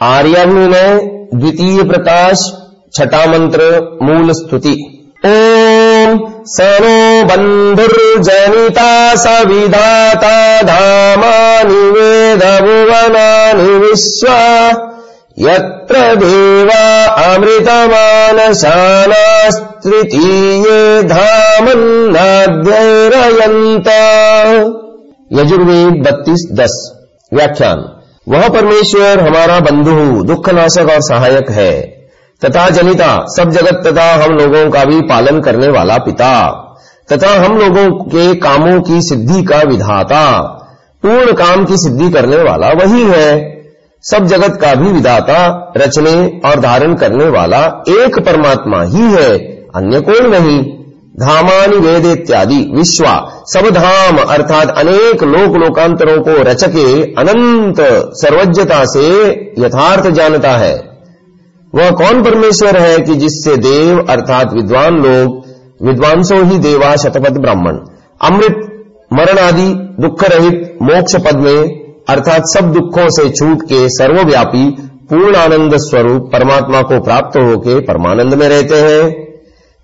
आर्याग्निनय द्वितीय प्रकाश छठा मंत्र मूल स्तुति ओम सनो बंधुर्जनिता सविधाता धामानि वेद भुवनानि विश्वा यत्र देवा अमृतमानशानास्तृतीये धामन्नाध्यैरयन्त यजुर्वेद बत्तीस दस व्याख्यान वह परमेश्वर हमारा बंधु दुख नाशक और सहायक है। तथा जनिता, सब जगत तथा हम लोगों का भी पालन करने वाला पिता। तथा हम लोगों के कामों की सिद्धि का विधाता। पूर्ण काम की सिद्धि करने वाला वही है। सब जगत का भी विधाता, रचने और धारण करने वाला एक परमात्मा ही है, अन्य कोई नहीं। धामानि वेद इत्यादि विश्वा सब धाम अर्थात अनेक लोक लोकांतरों को रचके अनंत सर्वज्ञता से यथार्थ जानता है। वह कौन परमेश्वर है कि जिससे देव, अर्थात विद्वान लोग, विद्वांसो ही देवा शतपथ ब्राह्मण? अमृत मरण आदि दुख रहित मोक्ष पद में अर्थात सब दुखों से छूट के सर्वव्यापी पूर्ण आनंद स्वरूप परमात्मा को प्राप्त होकर परमानंद में रहते हैं।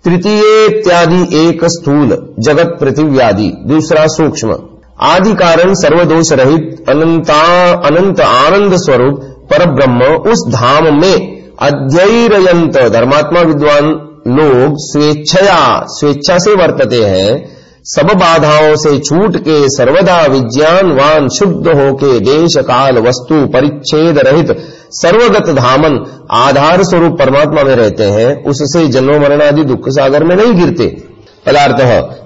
तृतीय इत्यादि एक स्थूल जगत पृथिव्यादि, दूसरा सूक्ष्म। आदि कारण सर्वदोष रहित अनंता, अनंत आनंद स्वरूप पर ब्रह्म उस धाम में अध्ययरयंत धर्मात्मा विद्वान लोग स्वेच्छया, स्वेच्छा से वर्तते हैं। सब बाधाओं से छूट के सर्वदा विज्ञानवान, शुद्ध होके देश काल वस्तु परिच्छेद रहित सर्वगत धामन, आधार स्वरूप परमात्मा में रहते हैं, उससे जन्म, मरण आदि दुख सागर में नहीं गिरते। पदार्थ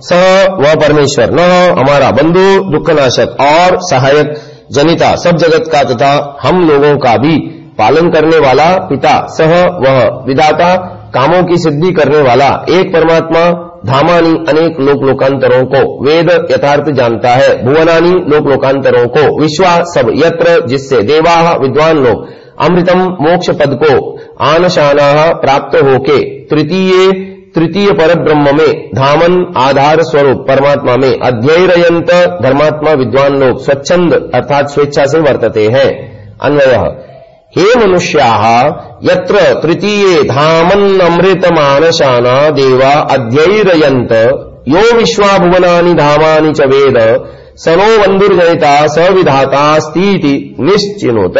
स व परमेश्वर, न हमारा बंधु, दुखनाशक, और सहायक, जनिता, सब जगत का तथा हम लोगों का भी पालन करने वाला पिता, सह वह विदाता कामों की सिद्धि करने वाला एक परमात्मा, धामानी अनेक लोक लोकांतरों को वेद यथार्थ जानता है, भुवनानी लोक लोकांतरों को, विश्वा सब यत्र जिससे देवा विद्वान लोग अमृतम मोक्ष पद को आनशाना प्राप्त होके तृतीय तृतीय पर ब्रह्म में धामन आधार स्वरूप परमात्मा में अध्ययरयंत धर्मात्मा विद्वान लोग स्वच्छंद अर्थात स्वेच्छा से वर्तते हैं। अन्वय, हे मनुष्या, यत्र तृतीये धामन्नमृतमानशाना देवा अध्यैरयन्त यो विश्वाभुवनानि धामानि च वेद स नो बन्धुर्जयिता स विधातास्तीति निश्चिनोत।